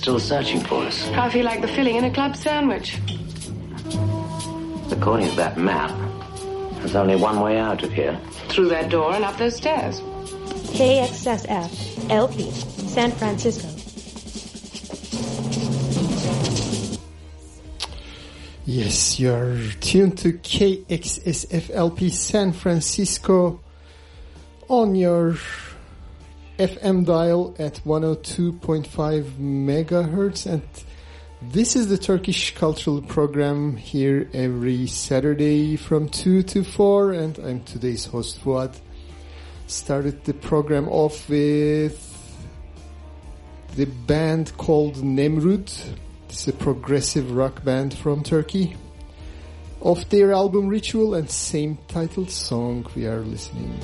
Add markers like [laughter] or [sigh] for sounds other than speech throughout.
up top, they're still searching for us. I feel like the filling in a club sandwich. According to that map, there's only one way out of here. Through that door and up those stairs. KXSF LP San Francisco. Yes, you're tuned to KXSFLP San Francisco on your FM dial at 102.5 megahertz and this is the Turkish cultural program here every Saturday from 2 to 4 and I'm today's host Fuad. Started the program off with the band called Nemrud. It's a progressive rock band from Turkey. Of their album Ritual and same titled song we are listening.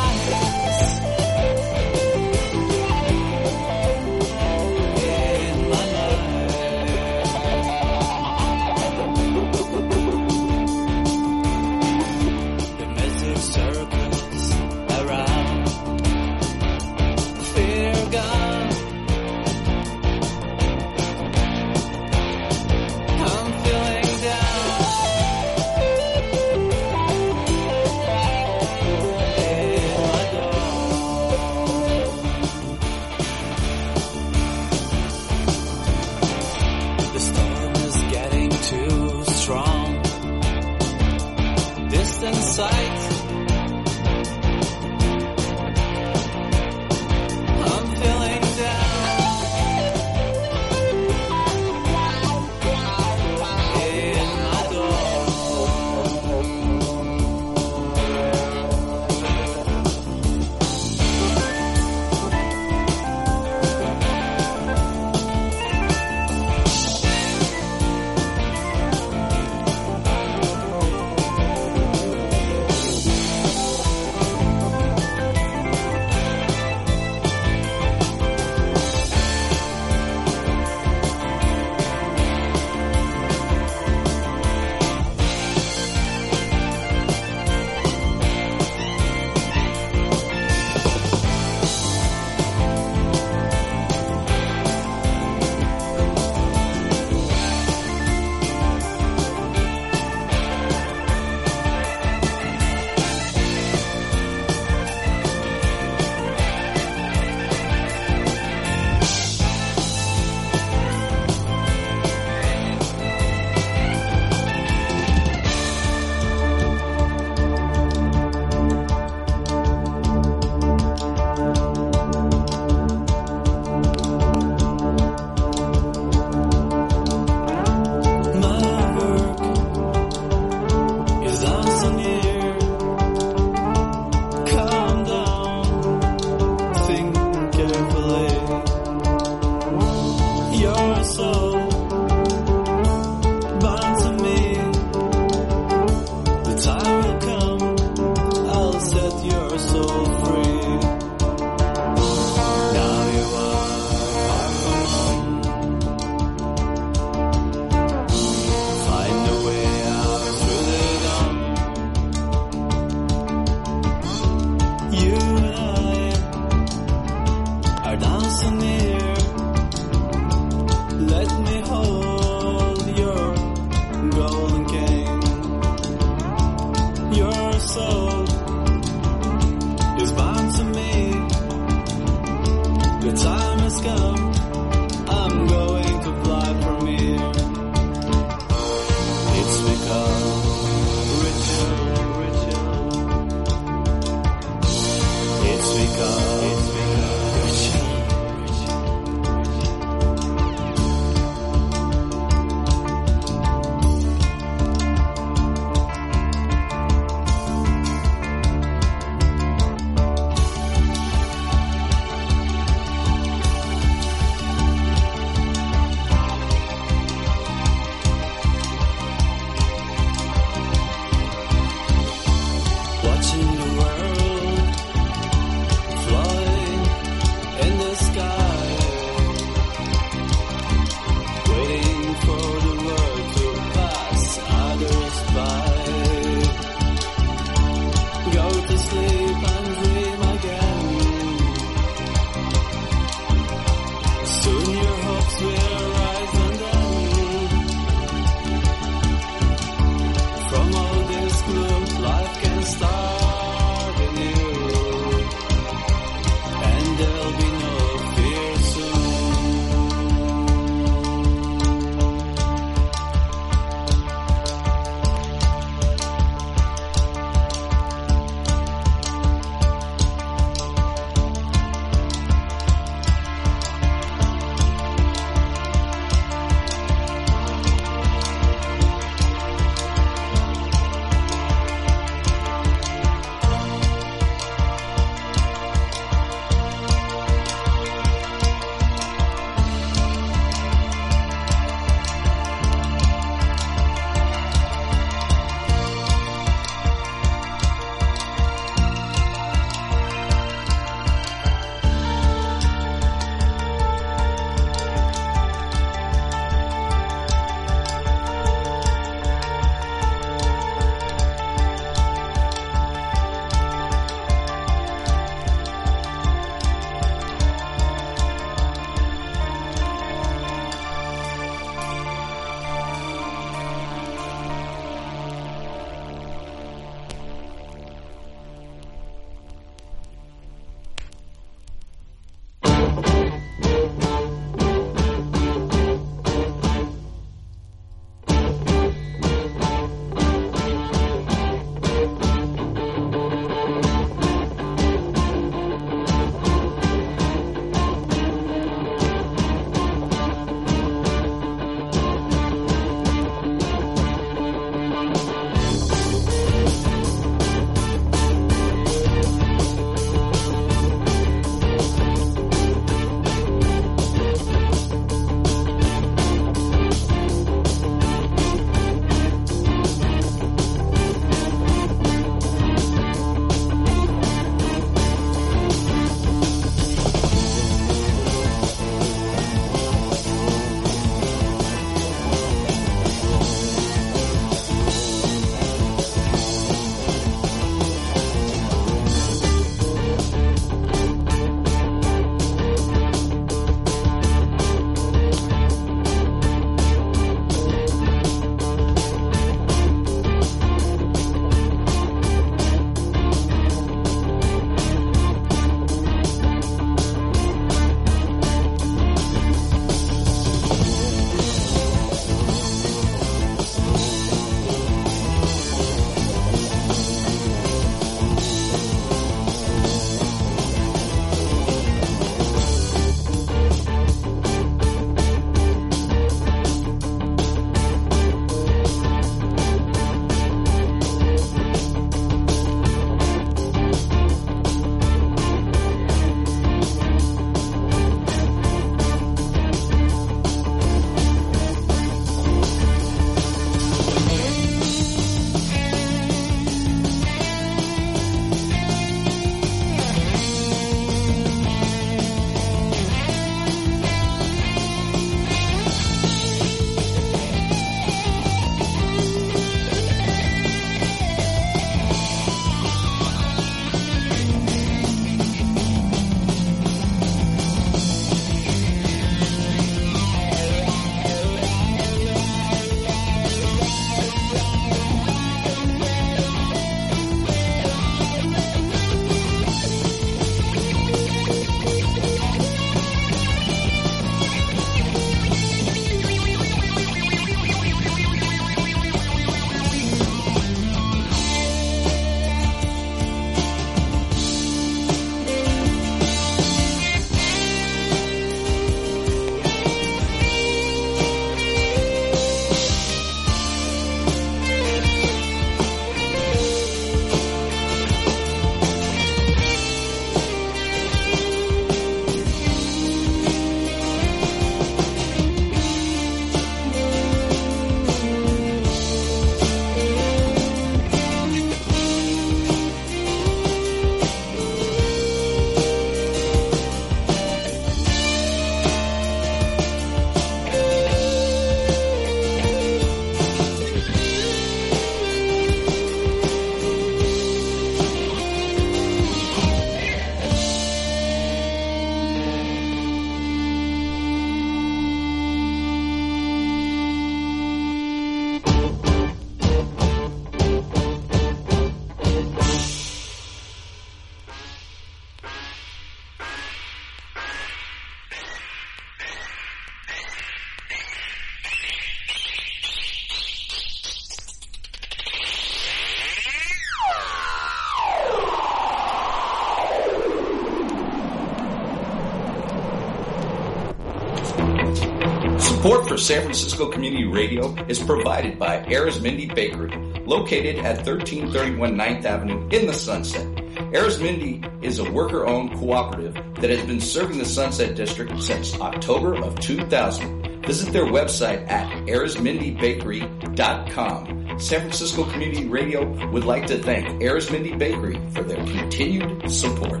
Support for San Francisco Community Radio is provided by Arizmendi Bakery, located at 1331 9th Avenue in the Sunset. Arizmendi is a worker-owned cooperative that has been serving the Sunset District since October of 2000. Visit their website at arizmendibakery.com. San Francisco Community Radio would like to thank Arizmendi Bakery for their continued support.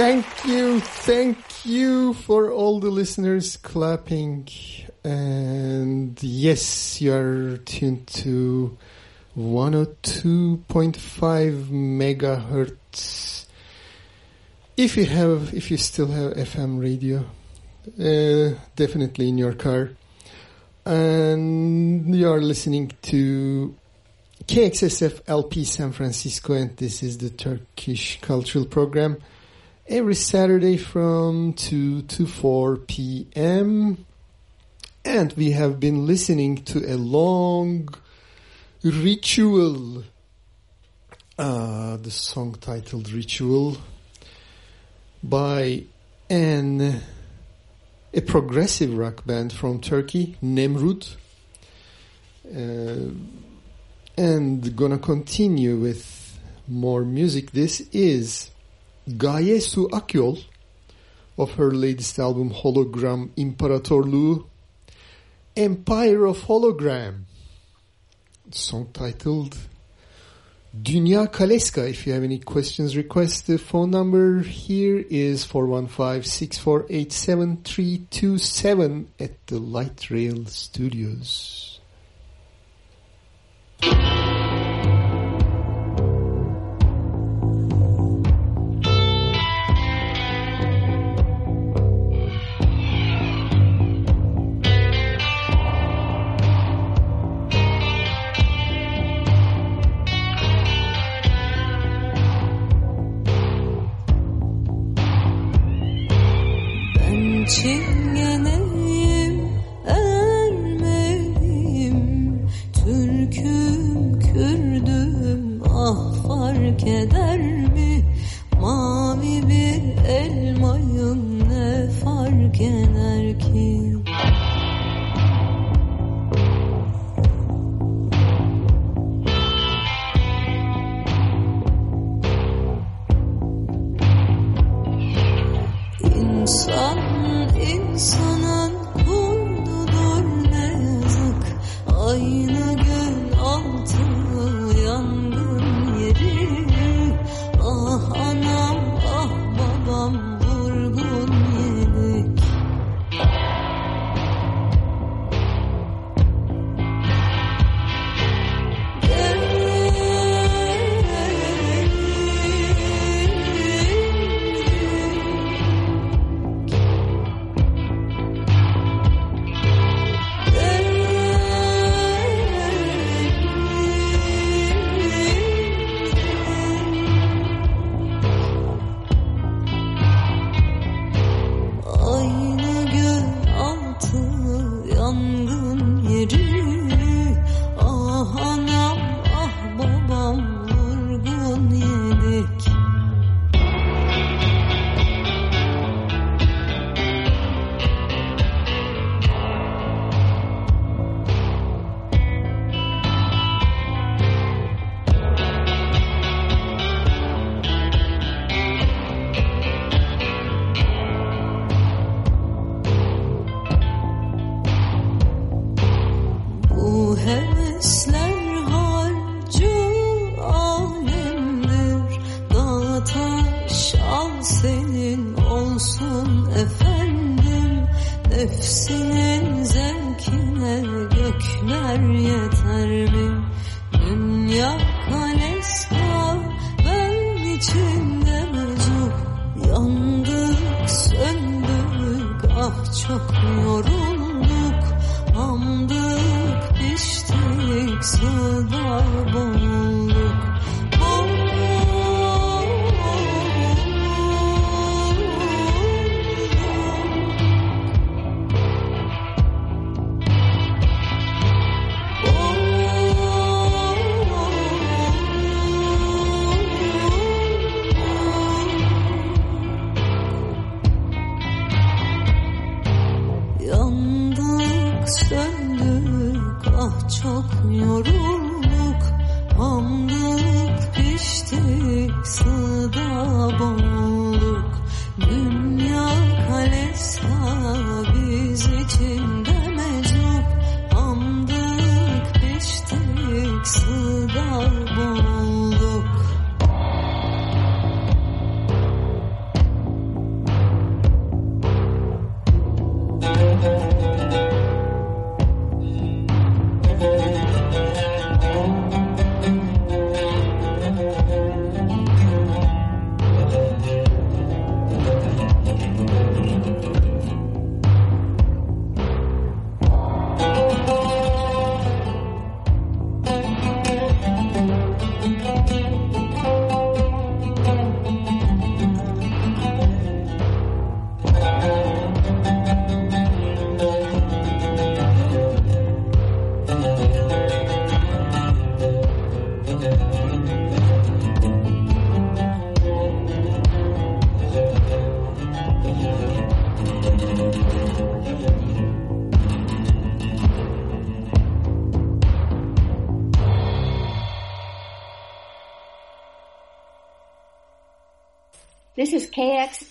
Thank you, thank you for all the listeners clapping. And yes, you are tuned to 102.5 megahertz. If you have, if you still have FM radio, uh, definitely in your car. And you are listening to KXSF LP San Francisco, and this is the Turkish Cultural Program every Saturday from 2 to 4 p.m. And we have been listening to a long ritual, uh, the song titled Ritual by an a progressive rock band from Turkey, Nemrud. Uh, and gonna continue with more music. This is Gaye Su Akyol of her latest album Hologram İmparatorluğu Empire of Hologram song titled Dünya Kaleska. If you have any questions, request the phone number here is 415-648-7327 at the Light Rail Studios. Ben çingeneyim, Ermeniyim, Türk'üm, Kürd'üm, ah fark eder mi? Mavi bir elmayım, ne fark eder ki? Insanın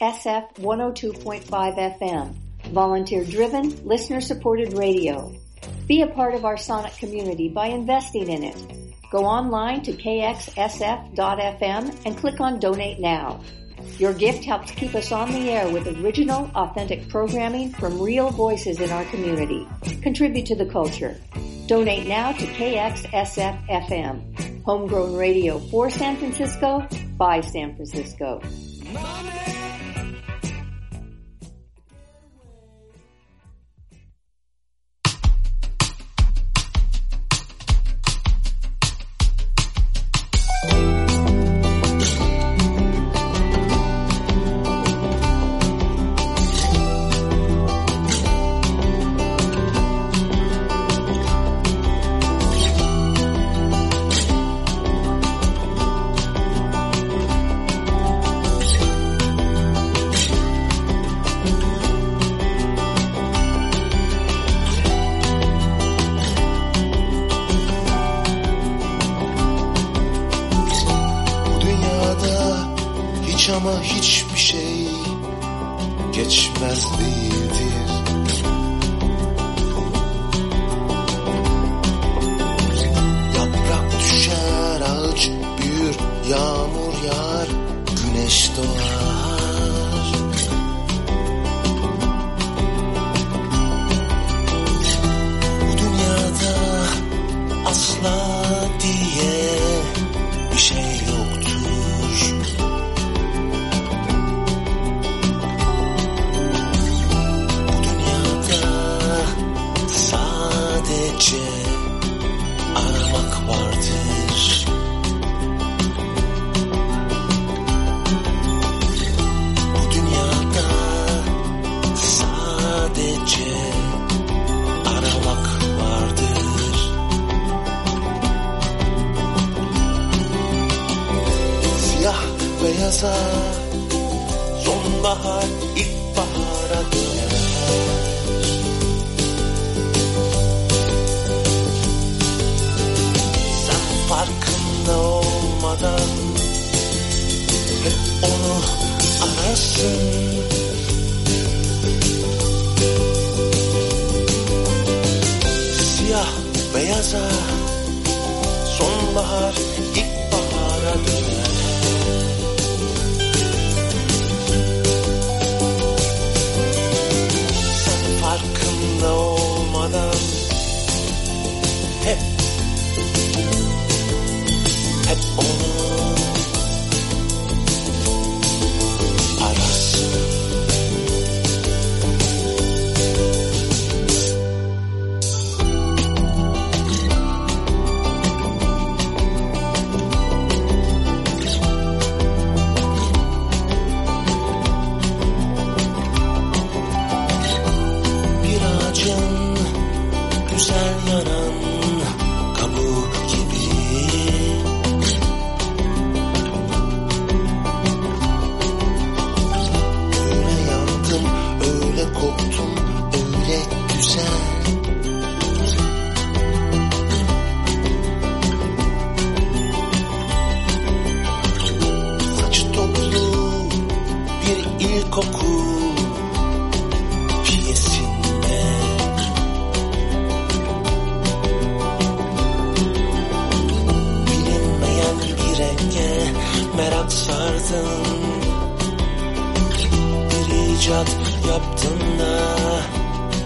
KXSF 102.5 FM, volunteer driven, listener supported radio. Be a part of our Sonic community by investing in it. Go online to kxsf.fm and click on Donate Now. Your gift helps keep us on the air with original, authentic programming from real voices in our community. Contribute to the culture. Donate now to KXSF FM. Homegrown radio for San Francisco, by San Francisco.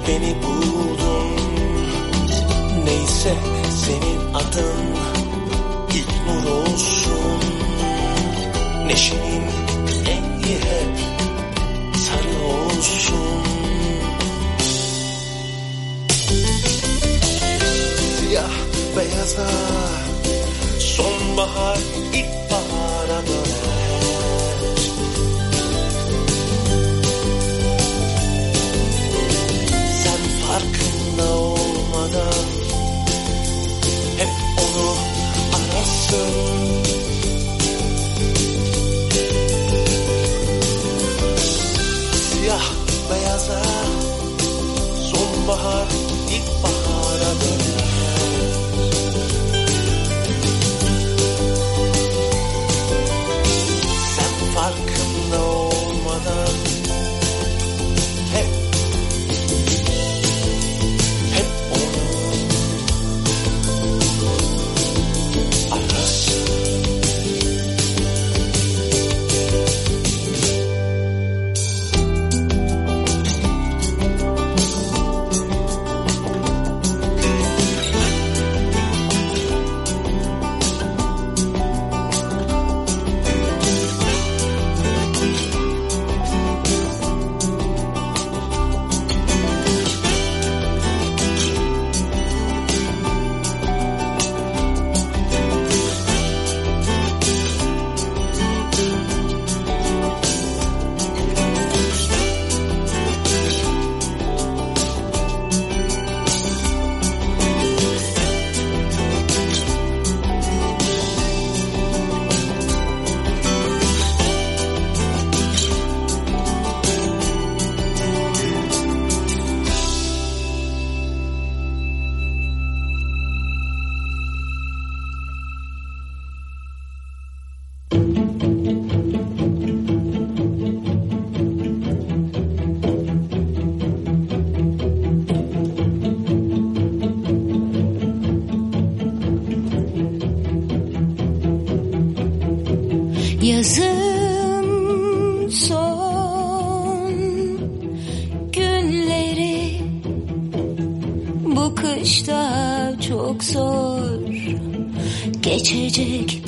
beni buldun. Neyse senin adın ilk olsun. Neşenin rengi hep sarı olsun. Siyah beyaza sonbahar ilk my heart. magic.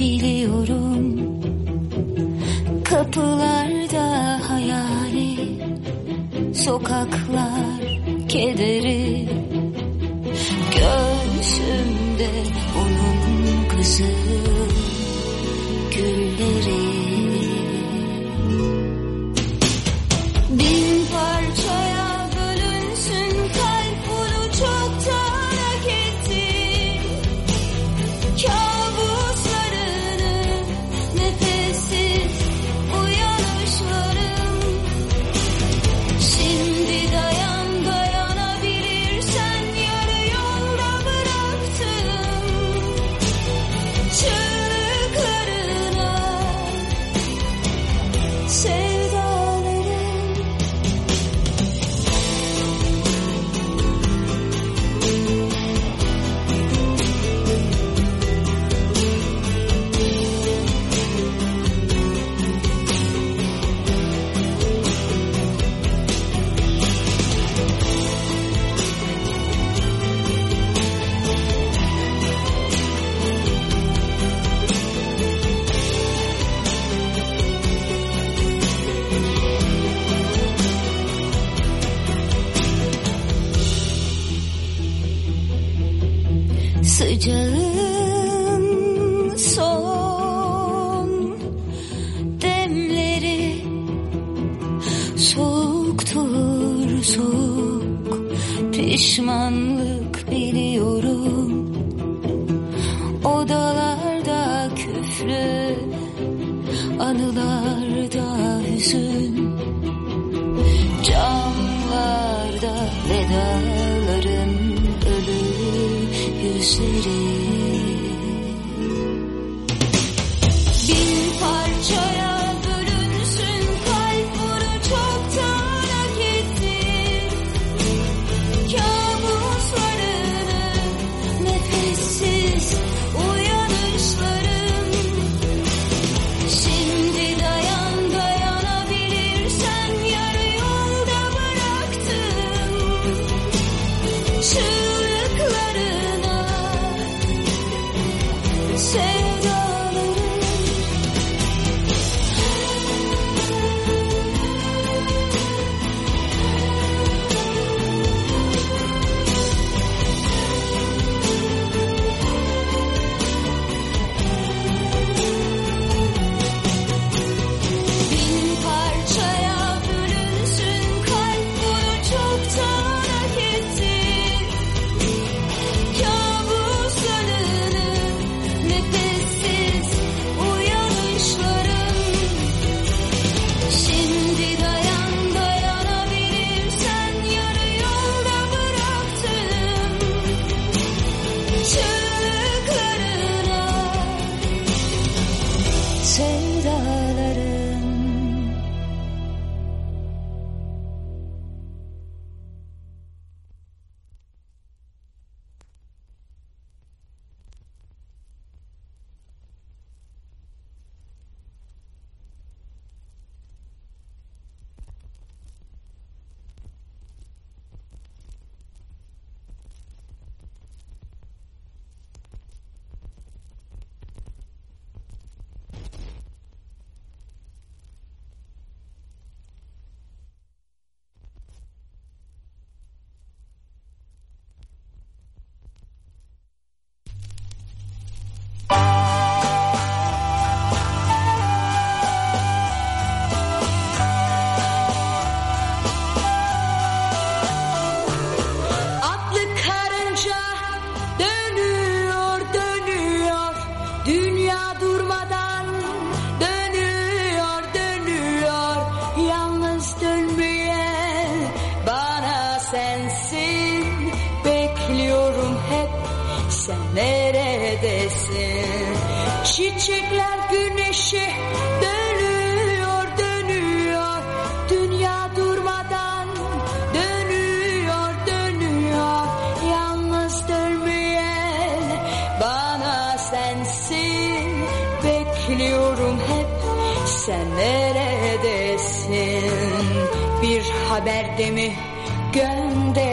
sen de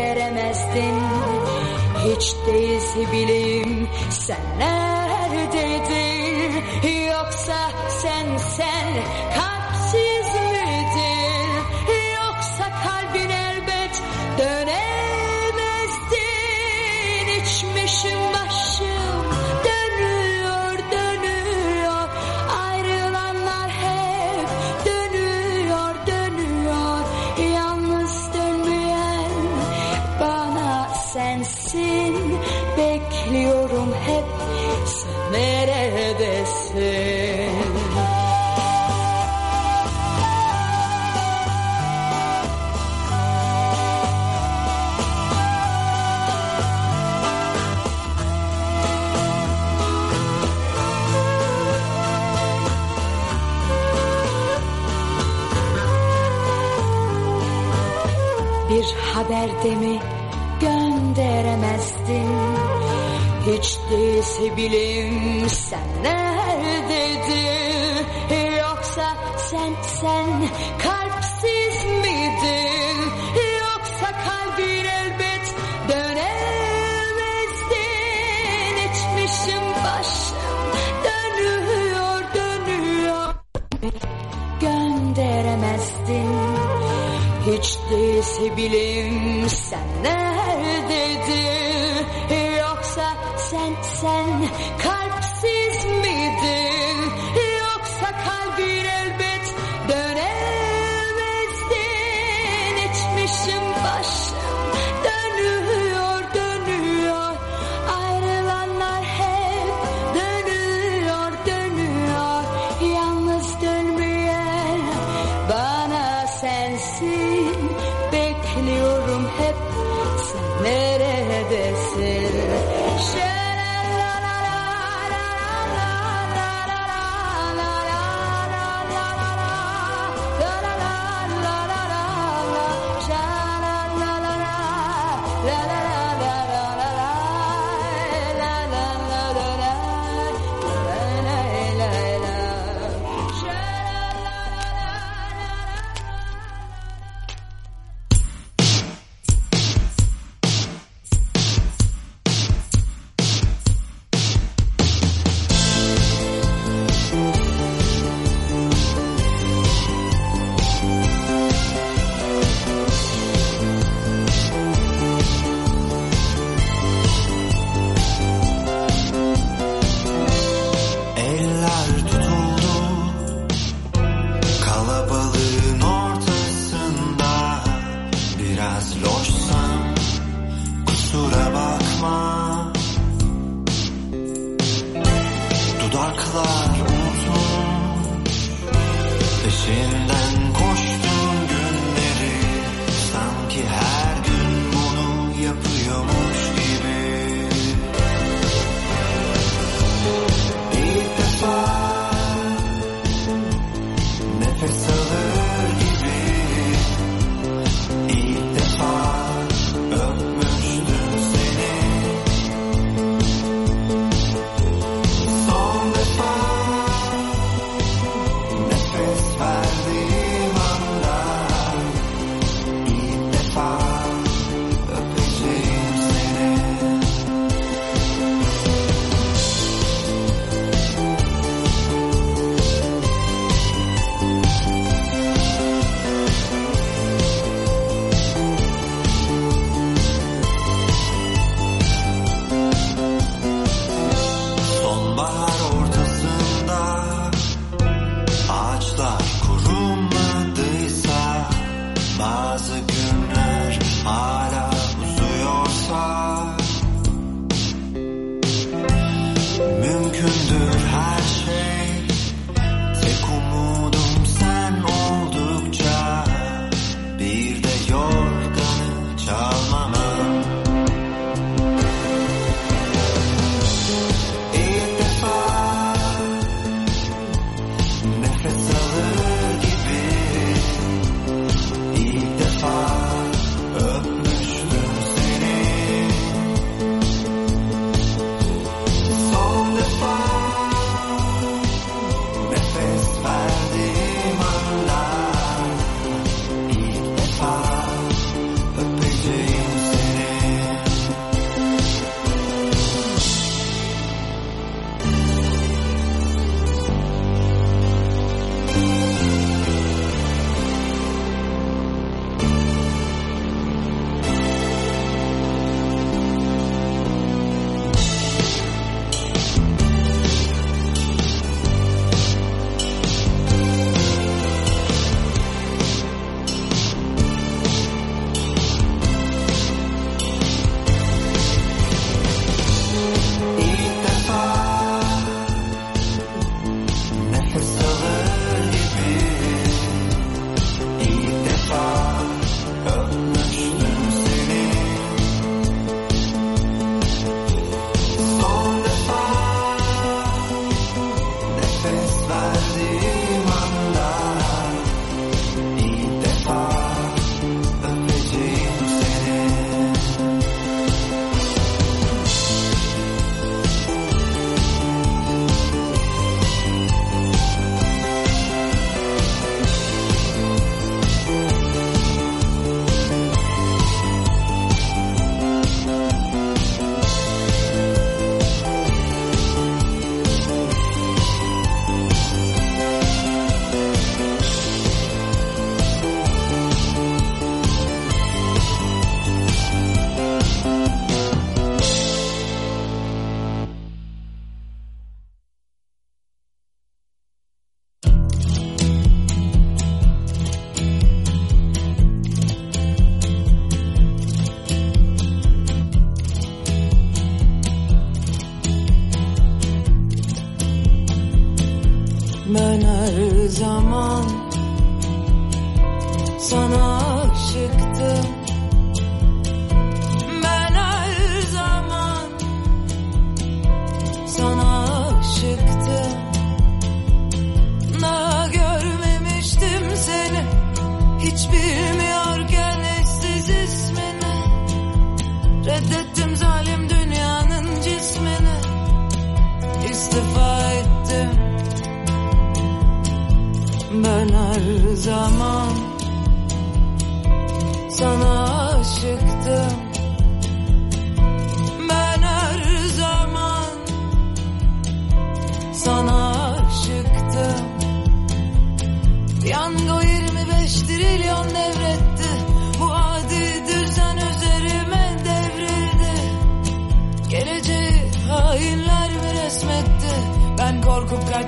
Hiç değilse bileyim sen neredeydin? Yoksa sen sen kal Sevgilim sen neredeydin Yoksa sen sen kalpsiz miydin? Yoksa kalbin elbet dönemezdin İçmişim başım dönüyor dönüyor. Gönderemezdin. Hiç değilse bilim sen neredeydin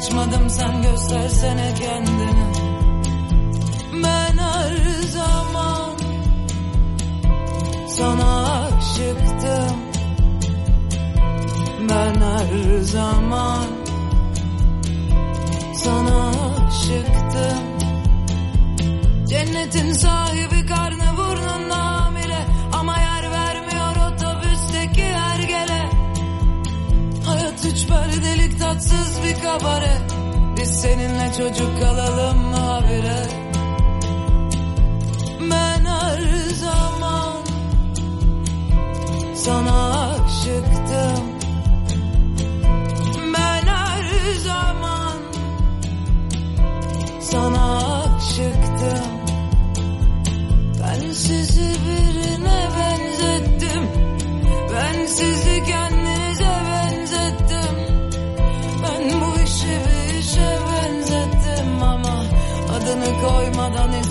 Kaçmadım sen göstersene kendini. Ben her zaman sana aşıktım. Ben her zaman sana aşıktım. Cennetin sahibi karnı tatsız bir kabare. Biz seninle çocuk kalalım mı habire? Ben her zaman sana aşıktım. Ben her zaman sana aşıktım. Ben sizi birim doymadan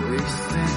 waste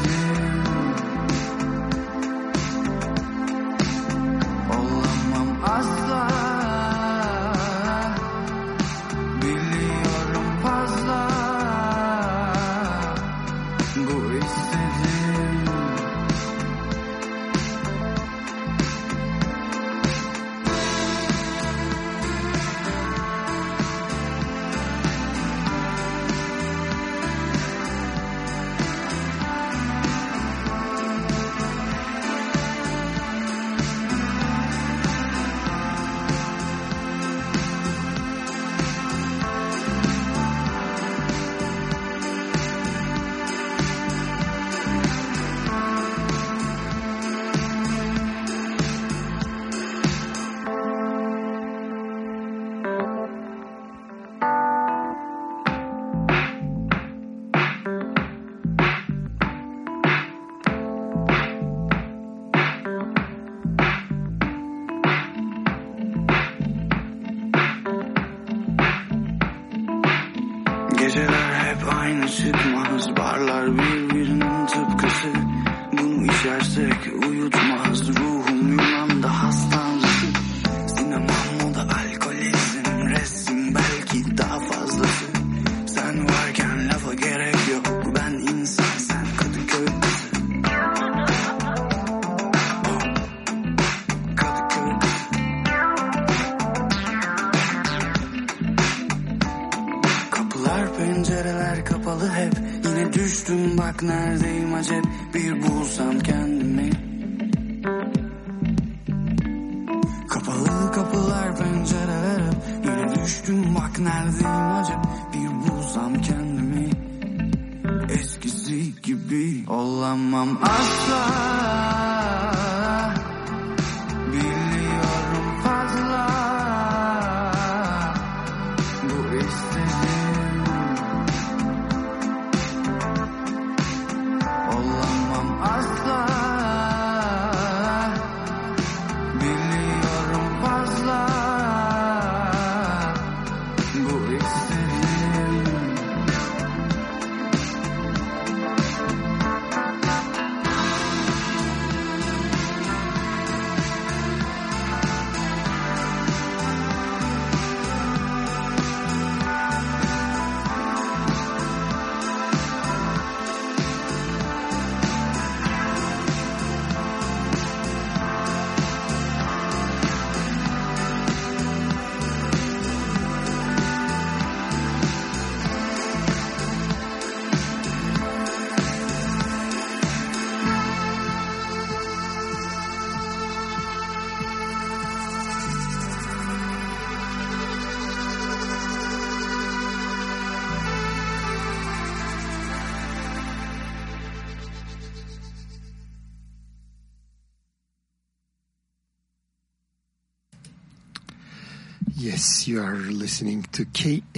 You are listening to KXSFLP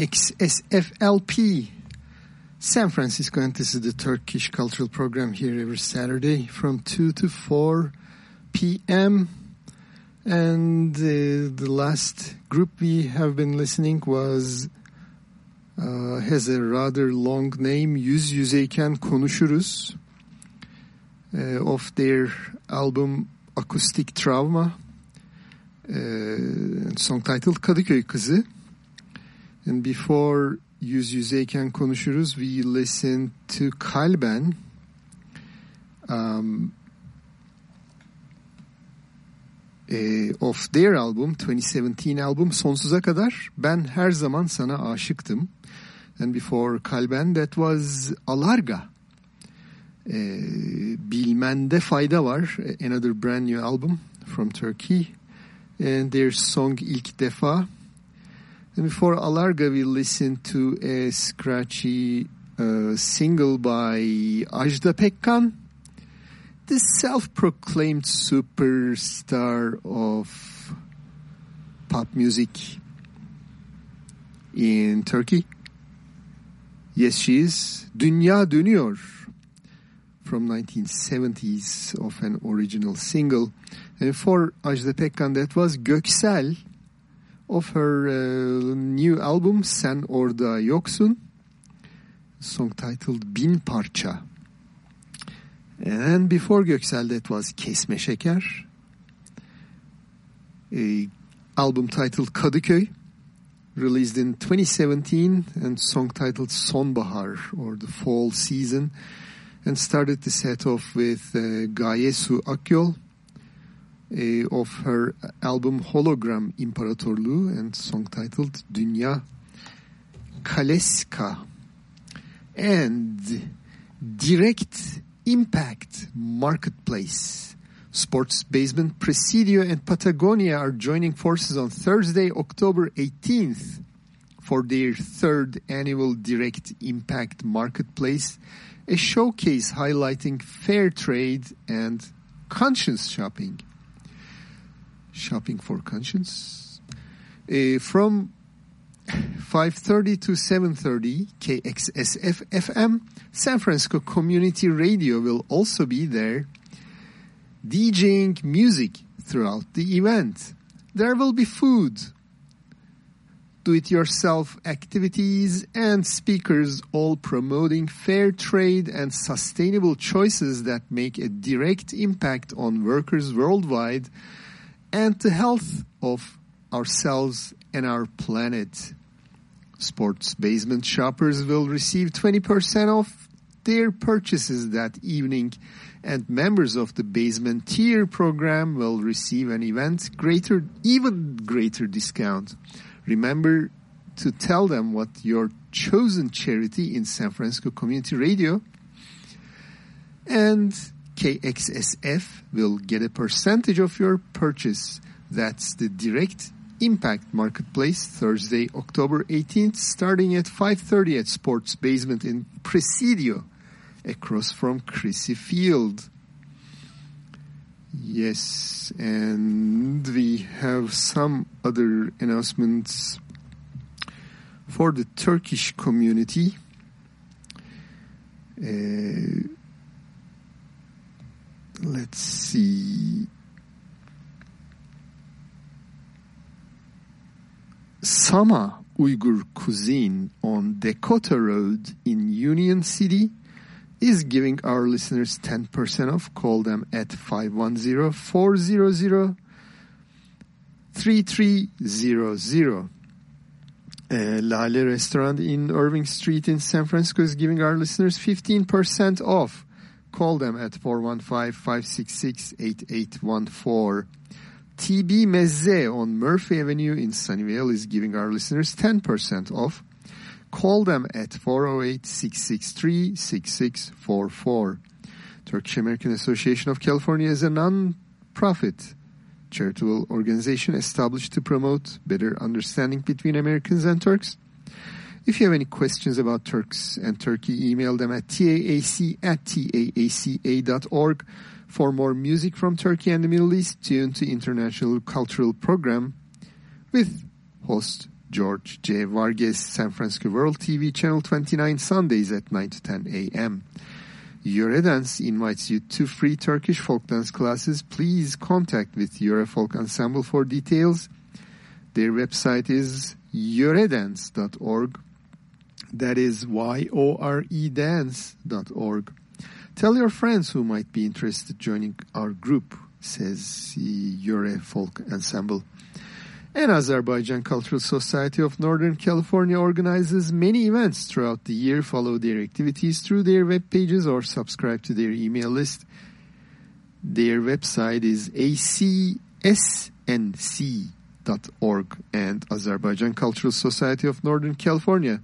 San Francisco, and this is the Turkish cultural program here every Saturday from 2 to 4 p.m. And uh, the last group we have been listening was uh, has a rather long name, Yüzyüzeyken Konuşuruz, uh, of their album Acoustic Trauma. Uh, song titled Kadıköy Kızı. And before Yüz Yüzeyken Konuşuruz, we listened to Kalben. Um, eh, of their album, 2017 album Sonsuza Kadar Ben Her Zaman Sana Aşıktım. And before Kalben that was Alarga. Eh, bilmende fayda var. Another brand new album from Turkey and their song İlk Defa. And before Alarga, we listened to a scratchy uh, single by Ajda Pekkan, the self-proclaimed superstar of pop music in Turkey. Yes, she is. Dünya Dönüyor from 1970s of an original single. And for Ajda Pekkan, that was Göksel of her uh, new album Sen Orada Yoksun, song titled Bin Parça. And before Göksel, that was Kesmeşeker, a album titled Kadıköy, released in 2017, and song titled Sonbahar, or the fall season, and started the set off with uh, Gaye Su Akyol, of her album Hologram İmparatorluğu and song titled Dünya Kaleska. And Direct Impact Marketplace. Sports Basement, Presidio and Patagonia are joining forces on Thursday, October 18th for their third annual Direct Impact Marketplace, a showcase highlighting fair trade and conscious shopping shopping for conscience. Uh, from 5.30 to 7.30, KXSF FM, San Francisco Community Radio will also be there, DJing music throughout the event. There will be food, do-it-yourself activities, and speakers all promoting fair trade and sustainable choices that make a direct impact on workers worldwide and the health of ourselves and our planet. Sports basement shoppers will receive 20% off their purchases that evening and members of the basement tier program will receive an event greater even greater discount. Remember to tell them what your chosen charity in San Francisco Community Radio and KXSF will get a percentage of your purchase. That's the direct impact marketplace Thursday, October 18th, starting at 5.30 at Sports Basement in Presidio, across from Crissy Field. Yes, and we have some other announcements for the Turkish community. Uh, let's see. Sama Uyghur Cuisine on Dakota Road in Union City is giving our listeners 10% off. Call them at 510-400-3300. Uh, Lale Restaurant in Irving Street in San Francisco is giving our listeners 15% off. Call them at 415-566-8814. TB Mezze on Murphy Avenue in Sunnyvale is giving our listeners 10% off. Call them at 408-663-6644. Turkish American Association of California is a non-profit charitable organization established to promote better understanding between Americans and Turks. If you have any questions about Turks and Turkey, email them at taac at taaca.org. For more music from Turkey and the Middle East, tune to International Cultural Program with host George J. Vargas, San Francisco World TV, Channel 29, Sundays at 9 to 10 a.m. Yöre Dance invites you to free Turkish folk dance classes. Please contact with Yöre Folk Ensemble for details. Their website is yoredance.org. That is Y-O-R-E dance.org. Tell your friends who might be interested joining our group, says Yöre Folk Ensemble. And Azerbaijan Cultural Society of Northern California organizes many events throughout the year. Follow their activities through their web pages or subscribe to their email list. Their website is acsnc.org and Azerbaijan Cultural Society of Northern California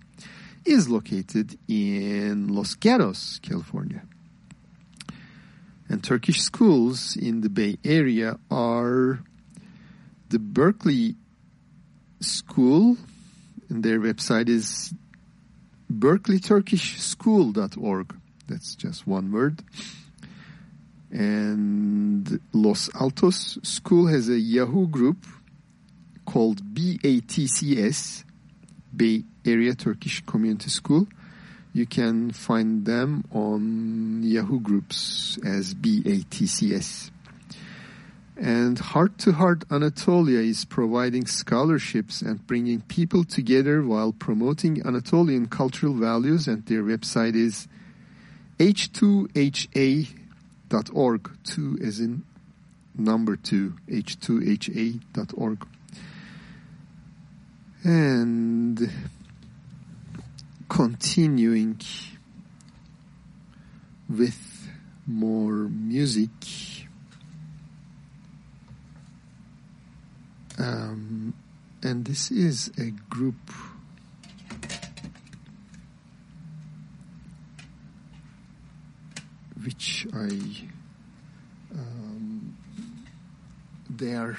is located in Los Gatos, California. And Turkish schools in the Bay Area are the Berkeley School, and their website is berkeleyturkishschool.org. That's just one word. And Los Altos School has a Yahoo group called BATCS, Bay Area Turkish Community School. You can find them on Yahoo groups as BATCS. And Heart to Heart Anatolia is providing scholarships and bringing people together while promoting Anatolian cultural values and their website is h2ha.org, 2 as in number 2, h2ha.org. And continuing with more music. Um, and this is a group which I um, they are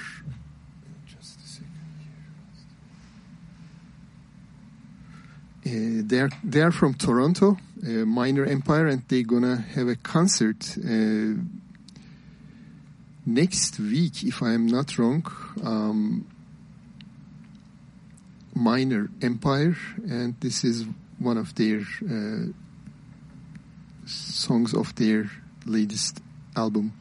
just a second Uh, they are they are from Toronto, Minor Empire, and they're gonna have a concert. Uh, next week, if I am not wrong, um, Minor Empire, and this is one of their uh, songs of their latest album.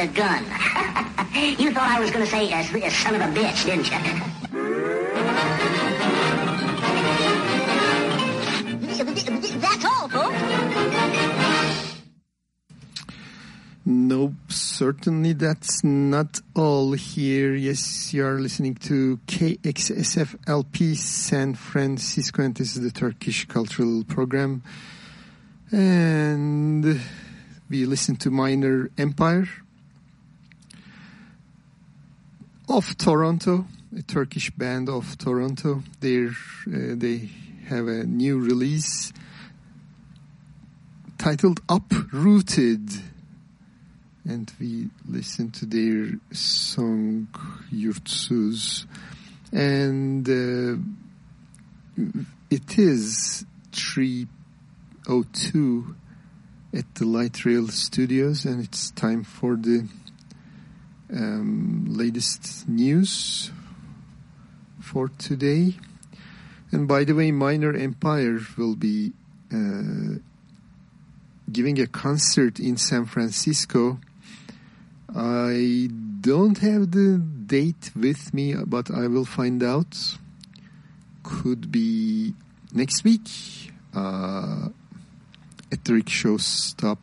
Uh, gun. [laughs] you thought I was going to say uh, uh, son of a bitch, didn't you? [laughs] That's all, folks. Nope, certainly that's not all here. Yes, you are listening to KXSF LP San Francisco, and this is the Turkish Cultural Program. And we listen to Minor Empire of Toronto, a Turkish band of Toronto. They're, uh, they have a new release titled Uprooted and we listen to their song Yurtsuz. And uh, it is 3.02 at the Light Rail Studios and it's time for the um, latest news for today. And by the way, Minor Empire will be uh, giving a concert in San Francisco I don't have the date with me, but I will find out. Could be next week uh, at the rickshaw stop.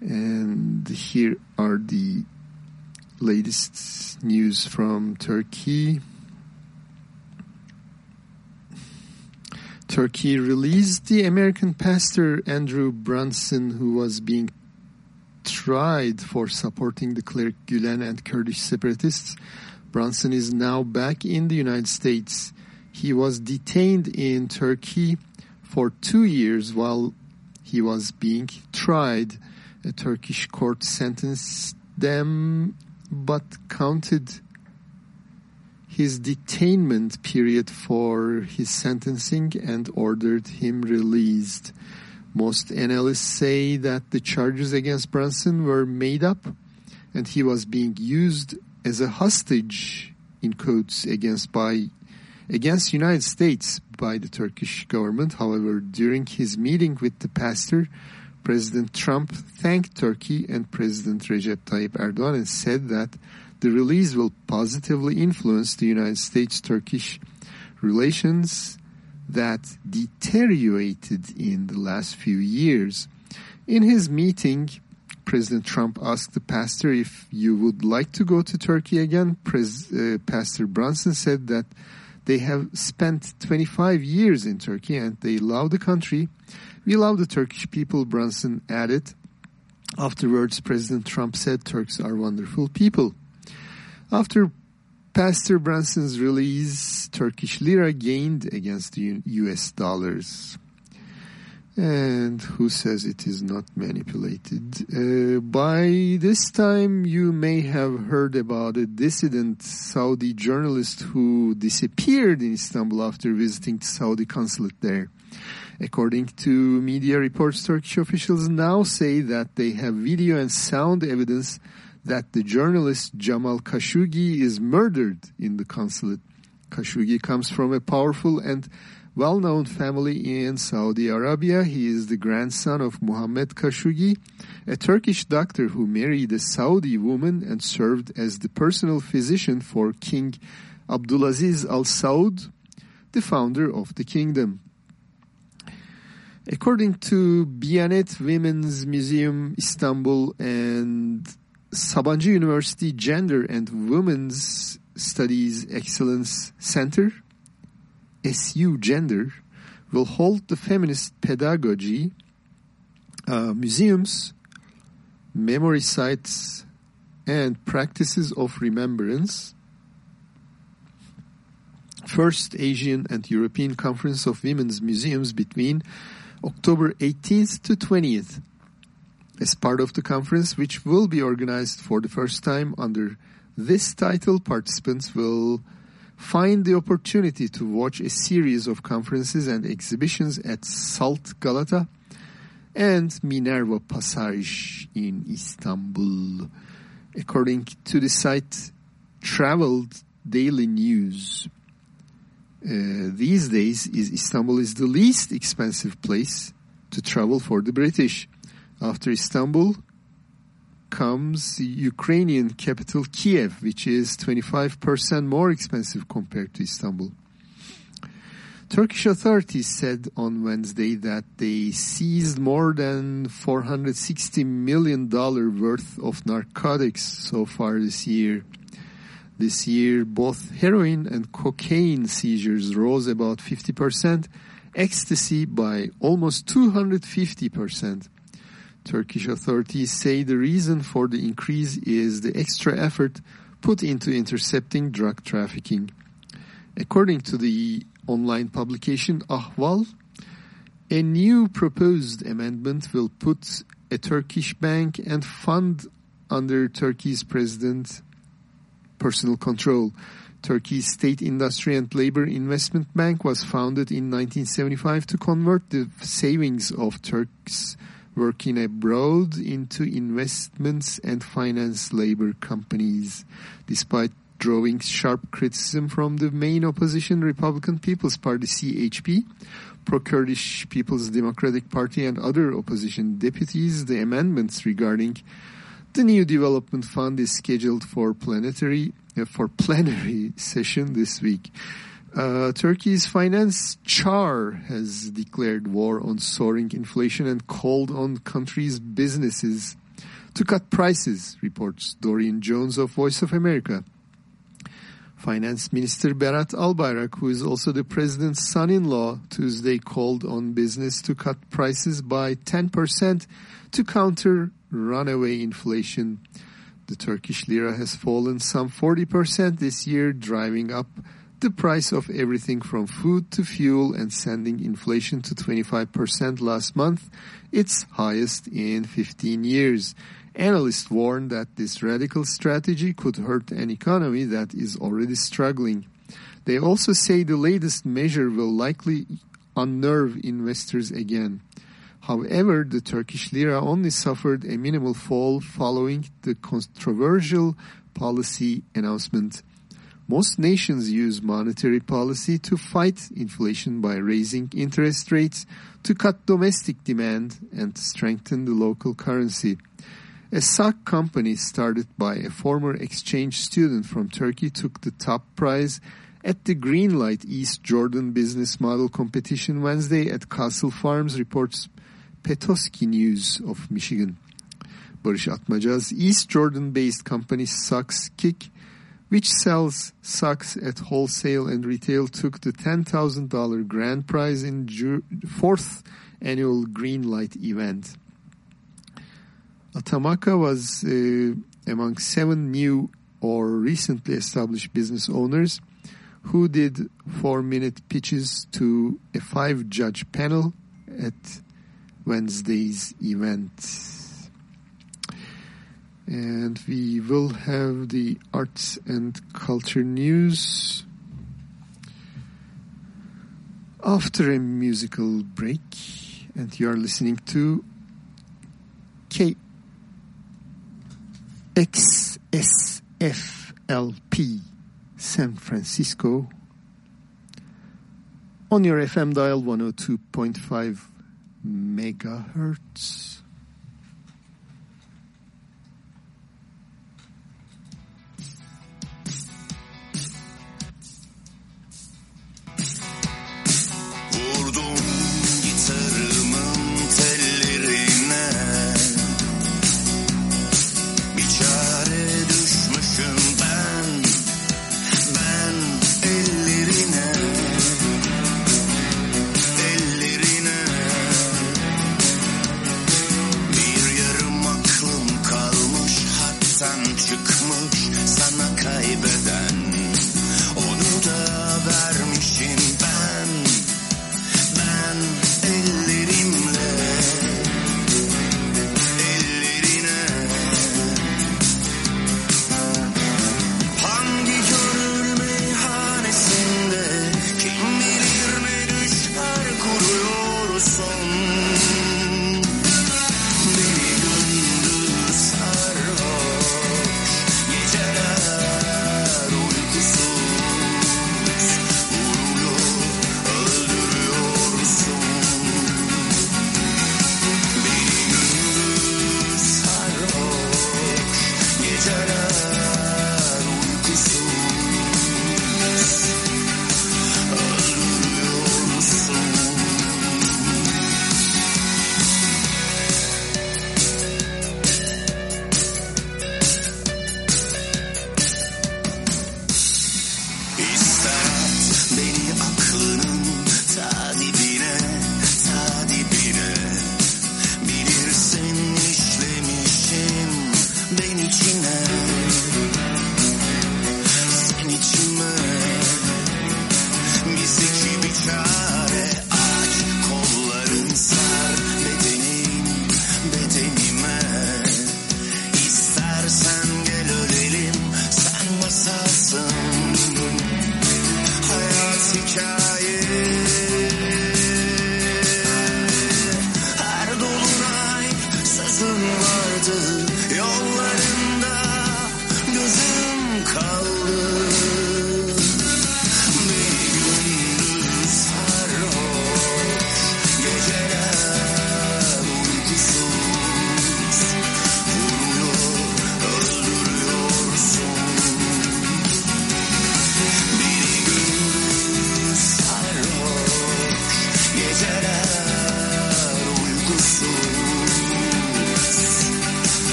And here are the latest news from Turkey. Turkey released the American pastor Andrew Brunson, who was being tried for supporting the cleric Gulen and Kurdish separatists. Brunson is now back in the United States. He was detained in Turkey for two years while he was being tried. A Turkish court sentenced them but counted his detainment period for his sentencing and ordered him released. Most analysts say that the charges against Brunson were made up and he was being used as a hostage in quotes against by against United States by the Turkish government. However, during his meeting with the pastor, President Trump thanked Turkey and President Recep Tayyip Erdogan and said that the release will positively influence the United States-Turkish relations that deteriorated in the last few years. In his meeting, President Trump asked the pastor if you would like to go to Turkey again. Pres uh, pastor Brunson said that they have spent 25 years in Turkey and they love the country. We love the Turkish people, Brunson added. Afterwards, President Trump said Turks are wonderful people. After Pastor Brunson's release, Turkish lira gained against the US dollars. And who says it is not manipulated? Uh, by this time, you may have heard about a dissident Saudi journalist who disappeared in Istanbul after visiting the Saudi consulate there. According to media reports, Turkish officials now say that they have video and sound evidence that the journalist Jamal Khashoggi is murdered in the consulate. Khashoggi comes from a powerful and well-known family in Saudi Arabia. He is the grandson of Mohammed Khashoggi, a Turkish doctor who married a Saudi woman and served as the personal physician for King Abdulaziz Al Saud, the founder of the kingdom. According to Bianet Women's Museum Istanbul and Sabancı University Gender and Women's Studies Excellence Center, SU Gender, will hold the feminist pedagogy, uh, museums, memory sites, and practices of remembrance. First Asian and European Conference of Women's Museums between October 18th to 20th. As part of the conference, which will be organized for the first time under this title, participants will find the opportunity to watch a series of conferences and exhibitions at Salt Galata and Minerva Passage in Istanbul. According to the site Traveled Daily News, Uh, these days is Istanbul is the least expensive place to travel for the British. After Istanbul comes Ukrainian capital Kiev, which is 25% more expensive compared to Istanbul. Turkish authorities said on Wednesday that they seized more than $460 million worth of narcotics so far this year. This year, both heroin and cocaine seizures rose about 50%, ecstasy by almost 250%. Turkish authorities say the reason for the increase is the extra effort put into intercepting drug trafficking. According to the online publication Ahval, a new proposed amendment will put a Turkish bank and fund under Turkey's president personal control. Turkey's State Industry and Labor Investment Bank was founded in 1975 to convert the savings of Turks working abroad into investments and finance labor companies. Despite drawing sharp criticism from the main opposition Republican People's Party CHP, pro-Kurdish People's Democratic Party and other opposition deputies, the amendments regarding the new development fund is scheduled for plenary uh, for plenary [laughs] session this week. Uh, Turkey's finance czar has declared war on soaring inflation and called on countries' businesses to cut prices, reports Dorian Jones of Voice of America. Finance Minister Berat Albayrak, who is also the president's son-in-law, Tuesday called on business to cut prices by 10% to counter runaway inflation. The Turkish lira has fallen some 40% this year, driving up the price of everything from food to fuel and sending inflation to 25% last month, its highest in 15 years. Analysts warn that this radical strategy could hurt an economy that is already struggling. They also say the latest measure will likely unnerve investors again. However, the Turkish lira only suffered a minimal fall following the controversial policy announcement. Most nations use monetary policy to fight inflation by raising interest rates to cut domestic demand and strengthen the local currency. A sock company started by a former exchange student from Turkey took the top prize at the Greenlight East Jordan Business Model Competition Wednesday at Castle Farms, reports Petoskey News of Michigan. Barış Atmaca's East Jordan-based company Socks Kick, which sells socks at wholesale and retail, took the $10,000 grand prize in fourth annual Greenlight event. Atmaca was uh, among seven new or recently established business owners who did four-minute pitches to a five-judge panel at Wednesday's event. And we will have the arts and culture news after a musical break. And you are listening to KXSFLP San Francisco on your FM dial 102.5 megahertz.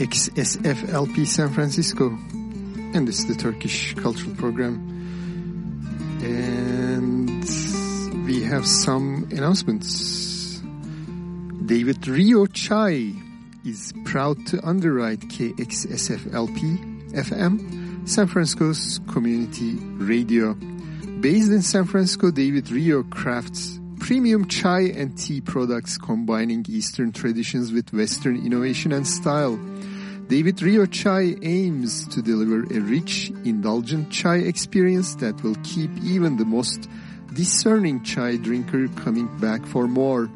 To KXSFLP San Francisco, and this is the Turkish Cultural Program. And we have some announcements. David Rio Chai is proud to underwrite KXSFLP FM, San Francisco's community radio. Based in San Francisco, David Rio crafts premium chai and tea products combining Eastern traditions with Western innovation and style. David Rio Chai aims to deliver a rich, indulgent chai experience that will keep even the most discerning chai drinker coming back for more.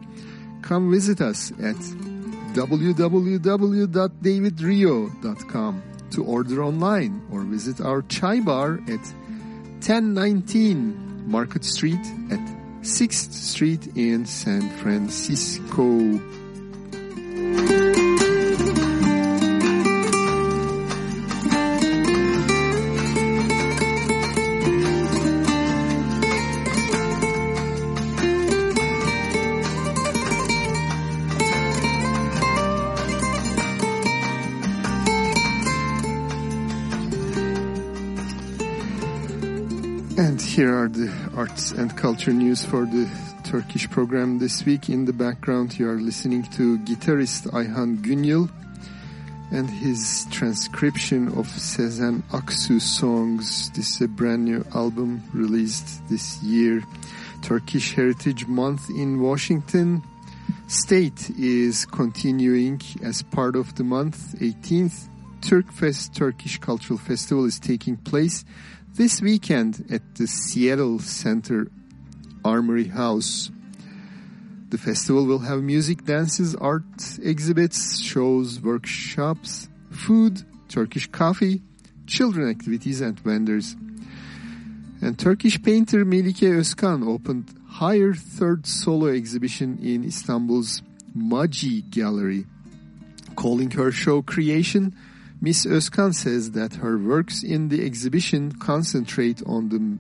Come visit us at www.davidrio.com to order online or visit our chai bar at 1019 Market Street at 6th Street in San Francisco. And culture news for the Turkish program this week. In the background, you are listening to guitarist Ayhan Günyıl and his transcription of Sezen Aksu songs. This is a brand new album released this year. Turkish Heritage Month in Washington State is continuing as part of the month. 18th Turkfest Turkish Cultural Festival is taking place this weekend at the Seattle Center Armory House. The festival will have music, dances, art exhibits, shows, workshops, food, Turkish coffee, children activities and vendors. And Turkish painter Melike Özkan opened her third solo exhibition in Istanbul's Maji Gallery. Calling her show creation, Miss Özkan says that her works in the exhibition concentrate on the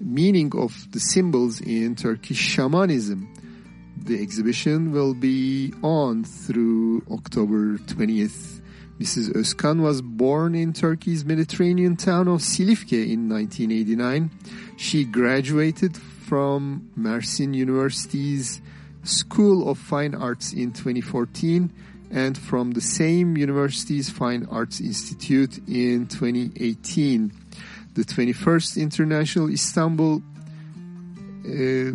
meaning of the symbols in Turkish shamanism. The exhibition will be on through October 20th. Mrs. Özkan was born in Turkey's Mediterranean town of Silifke in 1989. She graduated from Mersin University's School of Fine Arts in 2014 and from the same university's Fine Arts Institute in 2018. The 21st International Istanbul uh,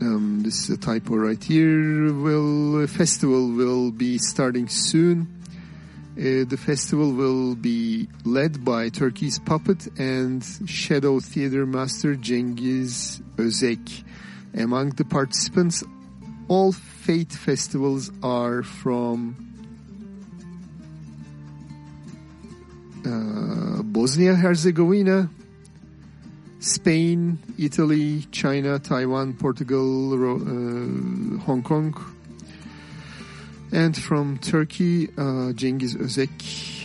um, this is a typo right here. Will festival will be starting soon. Uh, the festival will be led by Turkey's puppet and shadow theater master Cengiz Özek. Among the participants, all faith festivals are from uh, Bosnia Herzegovina, Spain, Italy, China, Taiwan, Portugal, uh, Hong Kong, and from Turkey, uh, Cengiz Özek.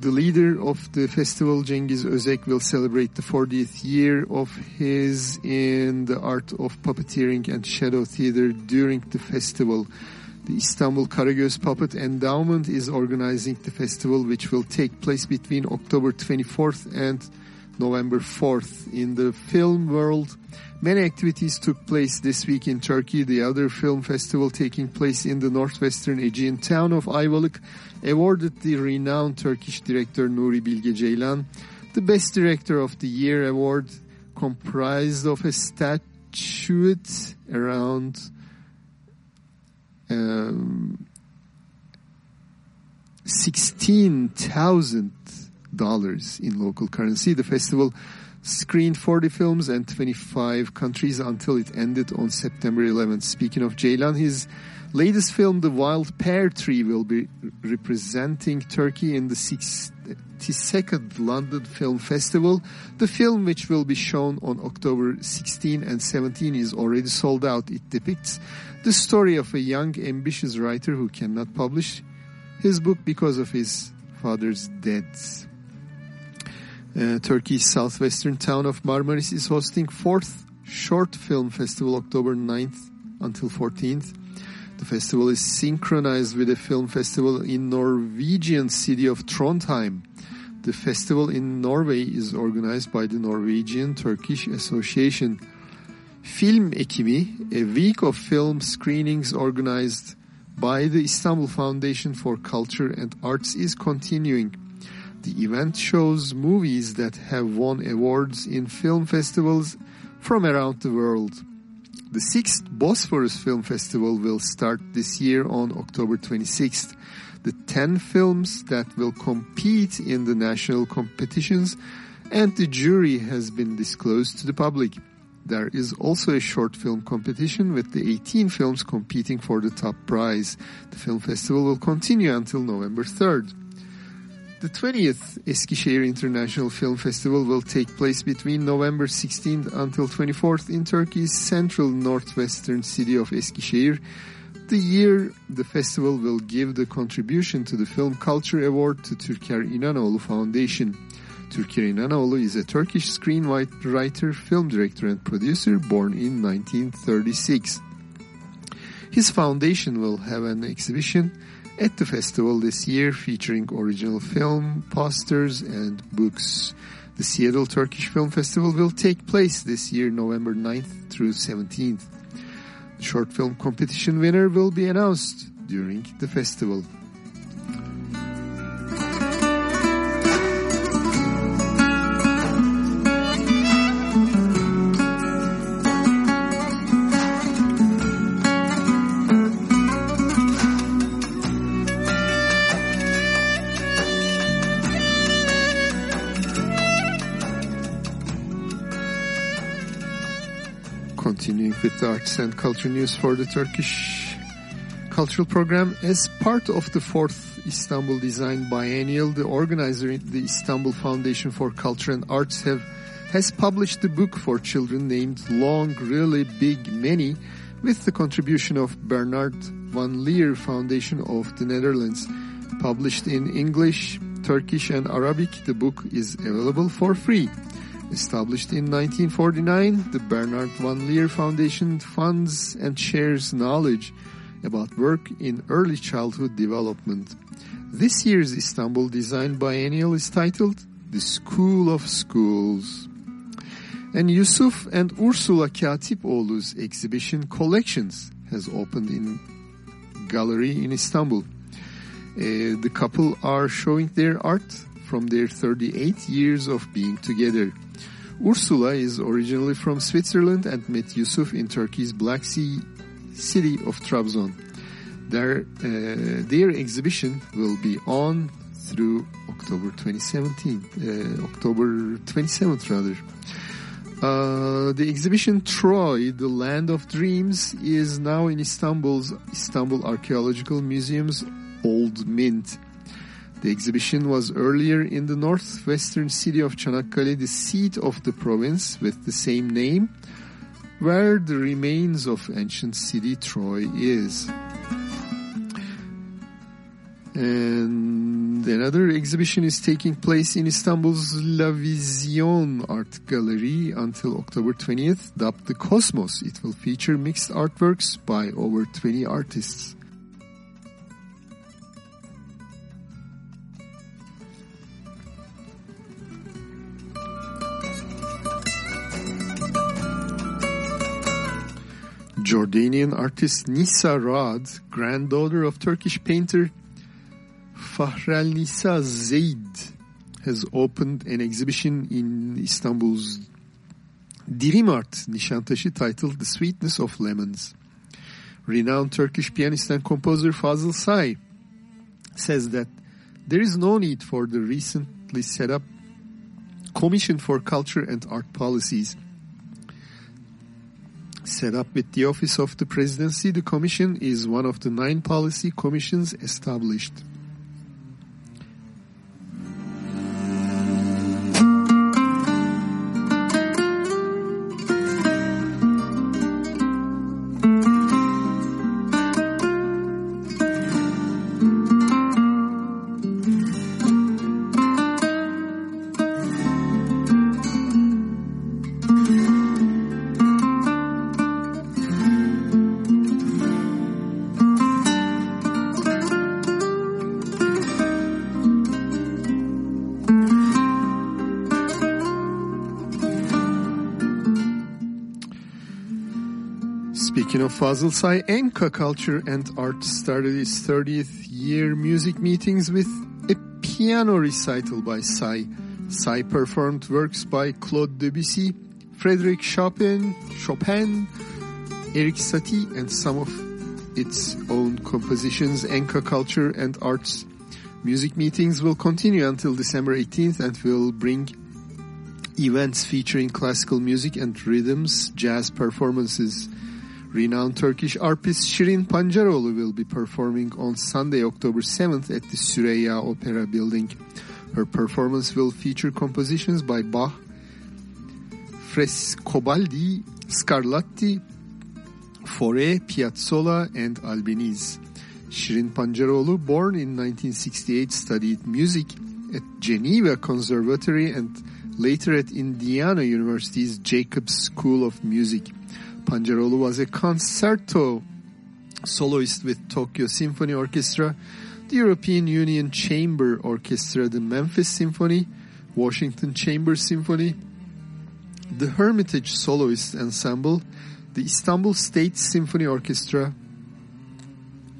The leader of the festival, Cengiz Özek, will celebrate the 40th year of his in the art of puppeteering and shadow theater during the festival. The Istanbul Karagöz Puppet Endowment is organizing the festival which will take place between October 24th and November 4th in the film world. Many activities took place this week in Turkey. The other film festival taking place in the northwestern Aegean town of Ayvalık awarded the renowned Turkish director Nuri Bilge Ceylan the Best Director of the Year award comprised of a statuette around um, $16,000 in local currency. The festival screened 40 films and 25 countries until it ended on September 11th. Speaking of Ceylan, his latest film, The Wild Pear Tree, will be representing Turkey in the 62nd London Film Festival. The film, which will be shown on October 16 and 17, is already sold out. It depicts the story of a young, ambitious writer who cannot publish his book because of his father's death. Uh, Turkey's southwestern town of Marmaris is hosting fourth short film festival October 9th until 14th. The festival is synchronized with a film festival in Norwegian city of Trondheim. The festival in Norway is organized by the Norwegian Turkish Association. Film Ekimi, a week of film screenings organized by the Istanbul Foundation for Culture and Arts is continuing. The event shows movies that have won awards in film festivals from around the world. The sixth Bosphorus Film Festival will start this year on October 26th. The 10 films that will compete in the national competitions and the jury has been disclosed to the public. There is also a short film competition with the 18 films competing for the top prize. The film festival will continue until November 3rd. The 20th Eskişehir International Film Festival will take place between November 16th until 24th in Turkey's central northwestern city of Eskişehir. The year the festival will give the contribution to the Film Culture Award to Türker İnanoğlu Foundation. Türker İnanoğlu is a Turkish screenwriter, film director and producer born in 1936. His foundation will have an exhibition at the festival this year featuring original film, posters and books. The Seattle Turkish Film Festival will take place this year November 9th through 17th. The short film competition winner will be announced during the festival. With the arts and culture news for the Turkish cultural program. As part of the fourth Istanbul Design Biennial, the organizer, the Istanbul Foundation for Culture and Arts, have has published a book for children named Long, Really Big, Many, with the contribution of Bernard van Leer Foundation of the Netherlands. Published in English, Turkish and Arabic, the book is available for free. Established in 1949, the Bernard van Leer Foundation funds and shares knowledge about work in early childhood development. This year's Istanbul Design Biennial is titled The School of Schools. And Yusuf and Ursula Katipoğlu's exhibition Collections has opened in gallery in Istanbul. Uh, the couple are showing their art from their 38 years of being together. Ursula is originally from Switzerland and met Yusuf in Turkey's Black Sea city of Trabzon. Their, uh, their exhibition will be on through October 2017, uh, October 27th rather. Uh, the exhibition Troy, the Land of Dreams, is now in Istanbul's Istanbul Archaeological Museum's Old Mint. The exhibition was earlier in the northwestern city of Çanakkale, the seat of the province with the same name, where the remains of ancient city Troy is. And another exhibition is taking place in Istanbul's La Vision Art Gallery until October 20th, dubbed the Cosmos. It will feature mixed artworks by over 20 artists. Jordanian artist Nisa Rad, granddaughter of Turkish painter Fahrelnissa Zeid, has opened an exhibition in Istanbul's Dirim Art Nişantaşı titled The Sweetness of Lemons. Renowned Turkish pianist and composer Fazıl Say says that there is no need for the recently set up Commission for Culture and Art Policies set up with the Office of the Presidency, the Commission is one of the nine policy commissions established. Fazıl Say, Enka Culture and Art started its 30th year music meetings with a piano recital by Say. Say performed works by Claude Debussy, Frédéric Chopin, Chopin, Erik Satie, and some of its own compositions. Enka Culture and Arts music meetings will continue until December 18th and will bring events featuring classical music and rhythms, jazz performances. Renowned Turkish artist Shirin Pancaroğlu will be performing on Sunday, October 7th at the Süreyya Opera Building. Her performance will feature compositions by Bach, Frescobaldi, Scarlatti, Fauré, Piazzolla, and Albéniz. Shirin Pancaroğlu, born in 1968, studied music at Geneva Conservatory and later at Indiana University's Jacobs School of Music. Pancaroğlu was a concerto soloist with Tokyo Symphony Orchestra, the European Union Chamber Orchestra, the Memphis Symphony, Washington Chamber Symphony, the Hermitage Soloist Ensemble, the Istanbul State Symphony Orchestra,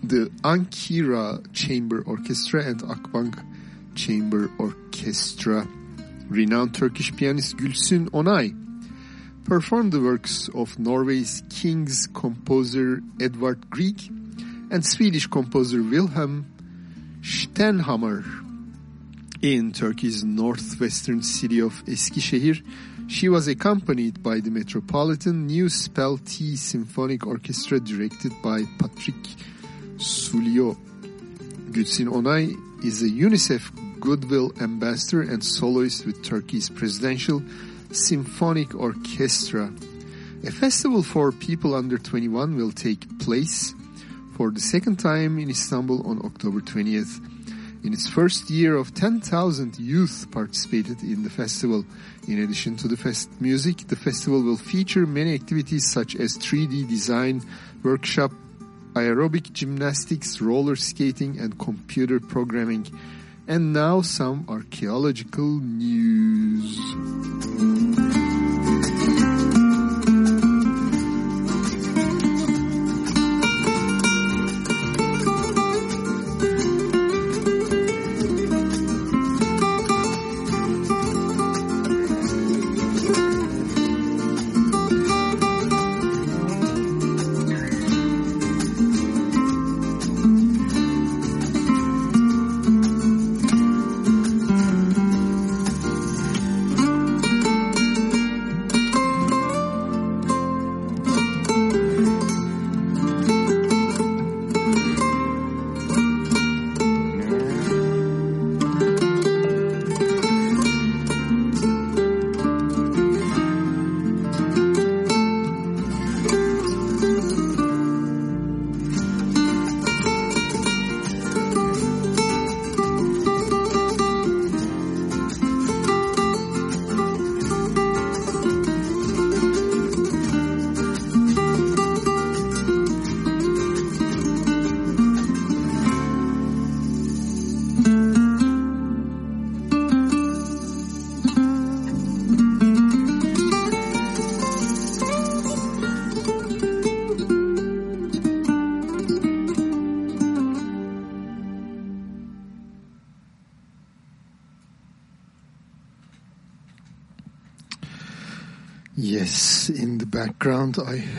the Ankara Chamber Orchestra and Akbank Chamber Orchestra. Renowned Turkish pianist Gülsün Onay performed the works of Norway's king's composer Edvard Grieg and Swedish composer Wilhelm Stenhammar. In Turkey's northwestern city of Eskişehir, she was accompanied by the Metropolitan New Spell T Symphonic Orchestra directed by Patrick Souillot. Gülsün Onay is a UNICEF Goodwill Ambassador and soloist with Turkey's Presidential Symphonic Orchestra. A festival for people under 21 will take place for the second time in Istanbul on October 20th. In its first year of 10,000 youth participated in the festival. In addition to the fest music, the festival will feature many activities such as 3D design workshop, aerobic gymnastics, roller skating and computer programming. And now some archaeological news.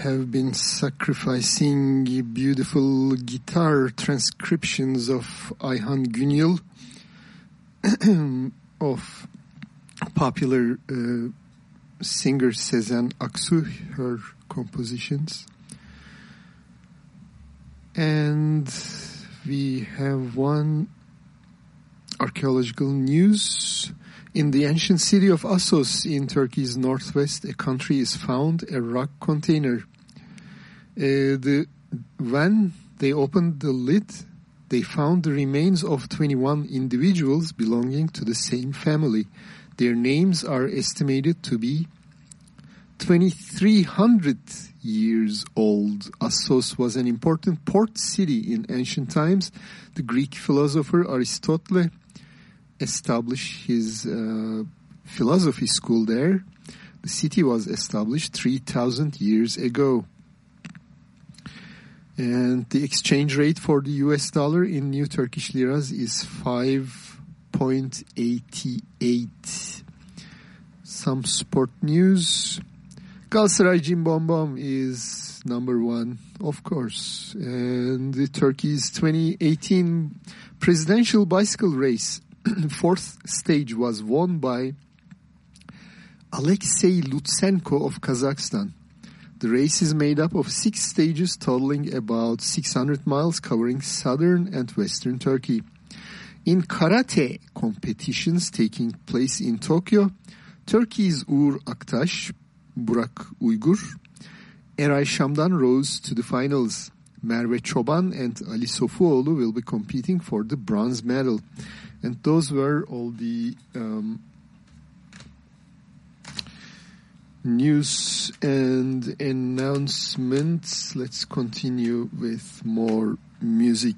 Have been sacrificing beautiful guitar transcriptions of Ayhan Günyıl [clears throat] of popular uh, singer Sezen Aksu, her compositions. And we have one archaeological news. In the ancient city of Assos in Turkey's northwest, a country is found, a rock container. Uh, the, when they opened the lid, they found the remains of 21 individuals belonging to the same family. Their names are estimated to be 2300 years old. Assos was an important port city in ancient times. The Greek philosopher Aristotle established his uh, philosophy school there. The city was established 3000 years ago. And the exchange rate for the US dollar in new Turkish liras is 5.88. Some sport news. Galatasaray Cimbom is number one, of course. And the Turkey's 2018 presidential bicycle race, [clears throat] fourth stage was won by Alexei Lutsenko of Kazakhstan. The race is made up of six stages totaling about 600 miles covering southern and western Turkey. In karate competitions taking place in Tokyo, Turkey's Uğur Aktaş, Burak Uygur, Eray Şamdan rose to the finals. Merve Çoban and Ali Sofuoğlu will be competing for the bronze medal. And those were all the um, news and announcements. Let's continue with more music.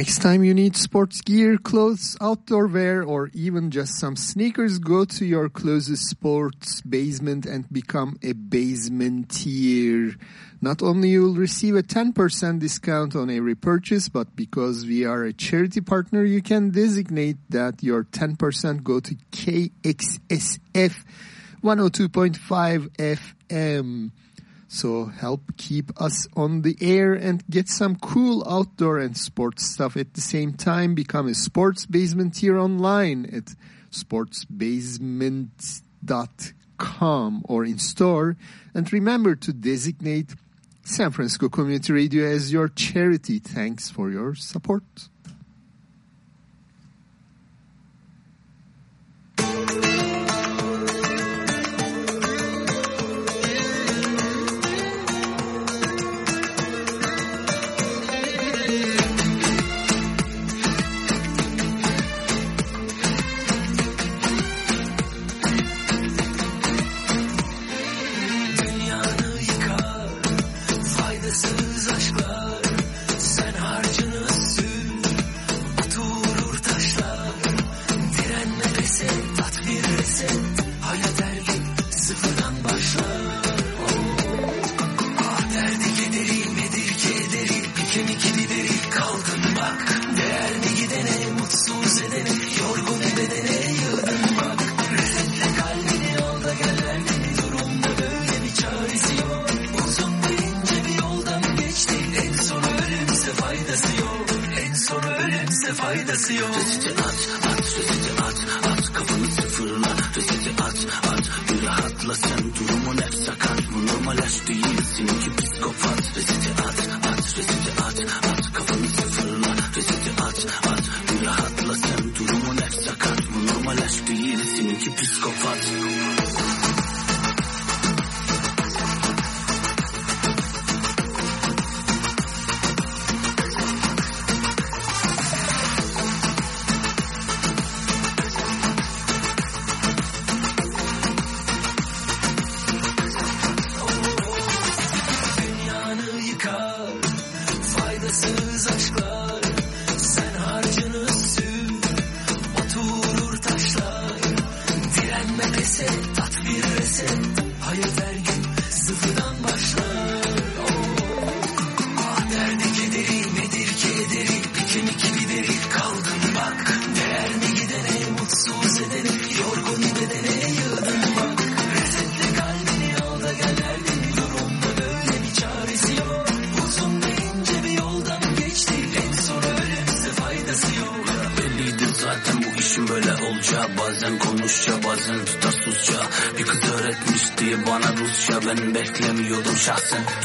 Next time you need sports gear, clothes, outdoor wear, or even just some sneakers, go to your closest sports basement and become a Basementeer. Not only you'll receive a 10% discount on every purchase, but because we are a charity partner, you can designate that your 10% go to KXSF 102.5 FM. So help keep us on the air and get some cool outdoor and sports stuff at the same time. Become a sports basement here online at sportsbasement.com or in store. And remember to designate San Francisco Community Radio as your charity. Thanks for your support. Justin.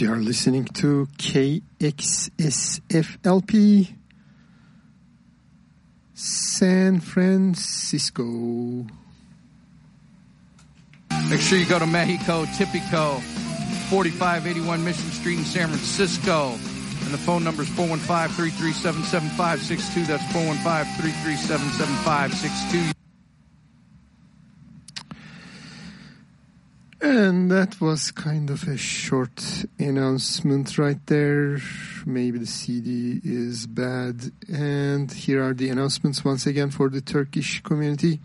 You are listening to KXSFLP San Francisco. Make sure you go to Mexico, Tipico, 4581 Mission Street in San Francisco. And the phone number is 415-337-7562. That's 415-337-7562. And that was kind of a short announcement right there. Maybe the CD is bad. And here are the announcements once again for the Turkish community.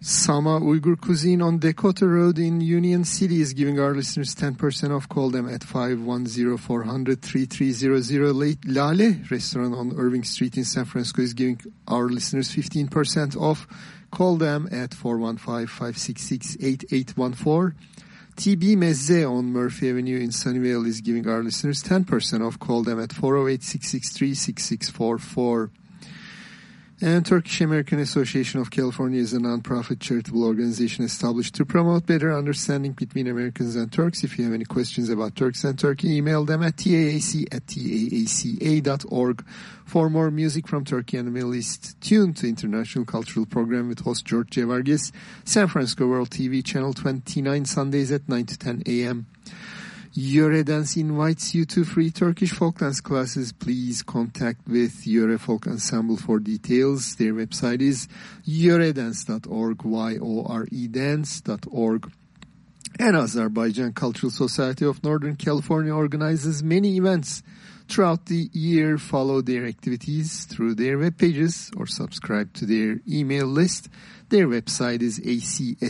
Sama Uyghur Cuisine on Dakota Road in Union City is giving our listeners 10% off. Call them at 510-400-3300. Lale restaurant on Irving Street in San Francisco is giving our listeners 15% off. Call them at 415-566-8814. TB Mezze on Murphy Avenue in Sunnyvale is giving our listeners 10% off. Call them at 408-663-6644. And Turkish American Association of California is a non-profit charitable organization established to promote better understanding between Americans and Turks. If you have any questions about Turks and Turkey, email them at taac at taaca.org. For more music from Turkey and the Middle East, tune to International Cultural Program with host George Jevargis, San Francisco World TV, Channel 29, Sundays at 9 to 10 a.m. Yöre Dance invites you to free Turkish folk dance classes. Please contact with Yöre Folk Ensemble for details. Their website is yoredance.org, Y-O-R-E dance.org. And Azerbaijan Cultural Society of Northern California organizes many events throughout the year. Follow their activities through their web pages or subscribe to their email list. Their website is acsnc.org.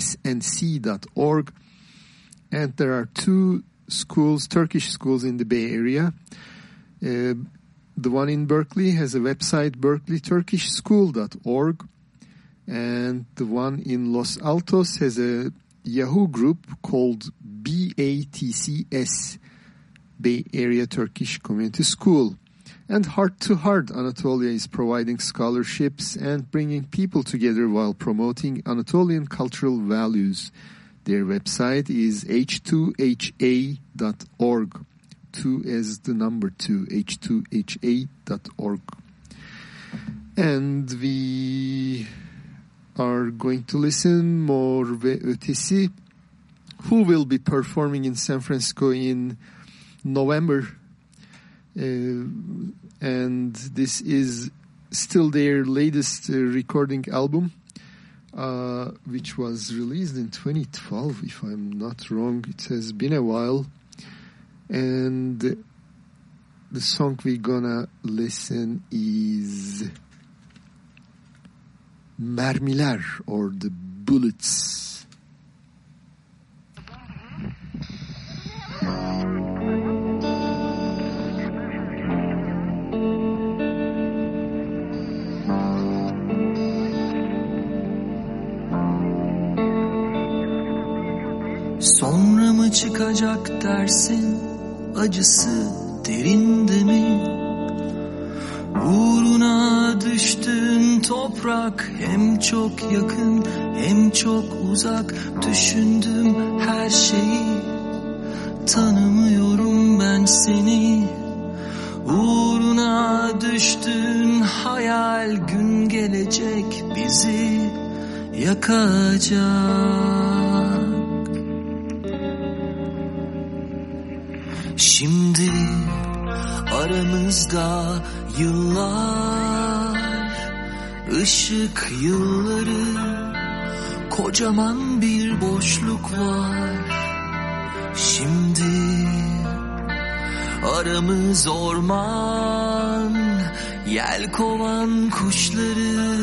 And there are two schools, Turkish schools in the Bay Area. Uh, the one in Berkeley has a website, berkeleyturkishschool.org. And the one in Los Altos has a Yahoo group called BATCS Bay Area Turkish Community School. And Heart to Heart Anatolia is providing scholarships and bringing people together while promoting Anatolian cultural values. Their website is h2ha.org. 2 is the number 2, h2ha.org. And we are going to listen Mor ve Ötesi, who will be performing in San Francisco in November. Uh, and this is still their latest uh, recording album, uh, which was released in 2012, if I'm not wrong. It has been a while. And the song we're gonna listen is Mermiler or the Bullets. [laughs] Sonra mı çıkacak dersin? Acısı derinde mi? Uğruna düştün toprak hem çok yakın hem çok uzak. Düşündüm her şeyi tanımıyorum ben seni. Uğruna düştün hayal gün gelecek bizi yakacak Şimdi aramızda yıllar ışık yılları kocaman bir boşluk var. Şimdi aramız orman yelkovan kuşları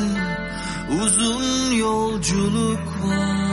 uzun yolculuk var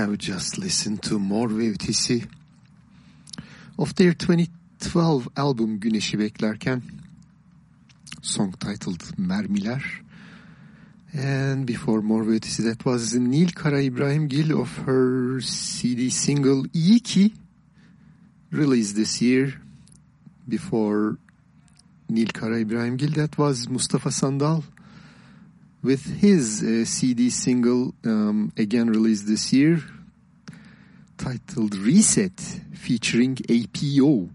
have just listened to Mor ve Ötesi of their 2012 album Güneşi Beklerken song titled Mermiler. And before Mor ve Ötesi that was Nil Kara İbrahimgil of her CD single İyi Ki released this year. Before Nil Kara İbrahimgil that was Mustafa Sandal with his uh, CD single um, again released this year titled Reset featuring Eypio.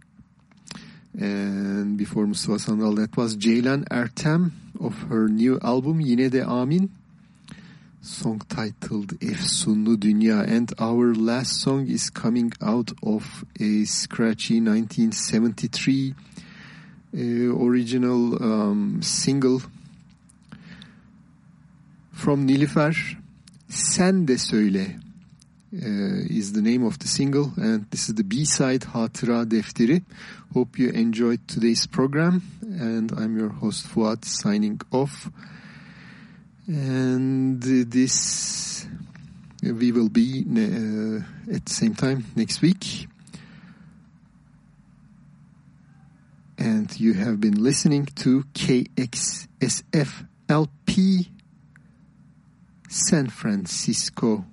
And before Mustafa Sandal that was Ceylan Ertem of her new album Yine de Amin song titled Efsunlu Dünya and our last song is coming out of a scratchy 1973 uh, original um, single from Nilüfer. Sen de söyle uh, is the name of the single and this is the B-side Hatıra Defteri. Hope you enjoyed today's program and I'm your host Fuat signing off. And this we will be uh, at the same time next week. And you have been listening to KXSF LP San Francisco.